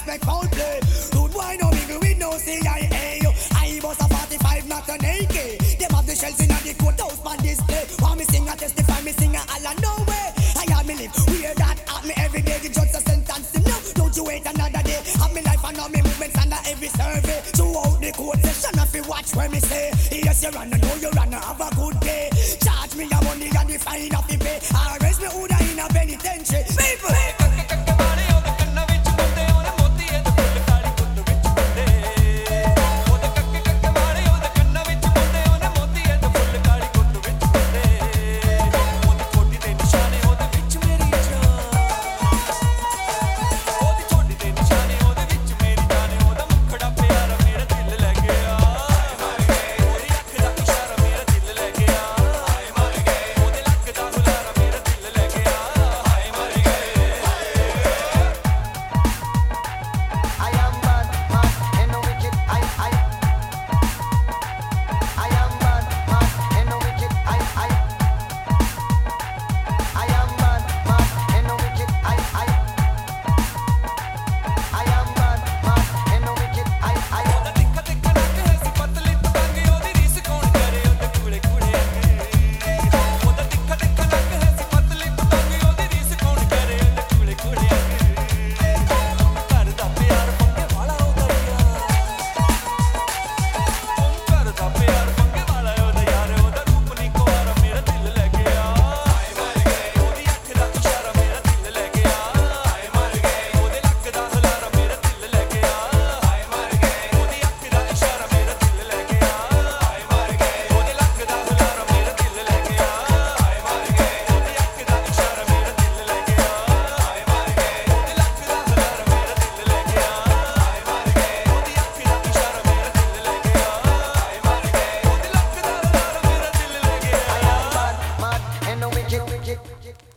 I suspect foul play. Rude boy, no mingle with no CIA. I bust a 45, not an AK. Them have the shells in the courthouse on display. Want me sing, I testify, me sing, I no way. I have me live, wear that at me every day. The judge a sentence him, no, don't you wait another day. Have me life and all me movements under every survey. Throughout the court session, if you watch where me say, yes, you run, know you run, have a good day. Charge me your money and the fine of the pay. magic.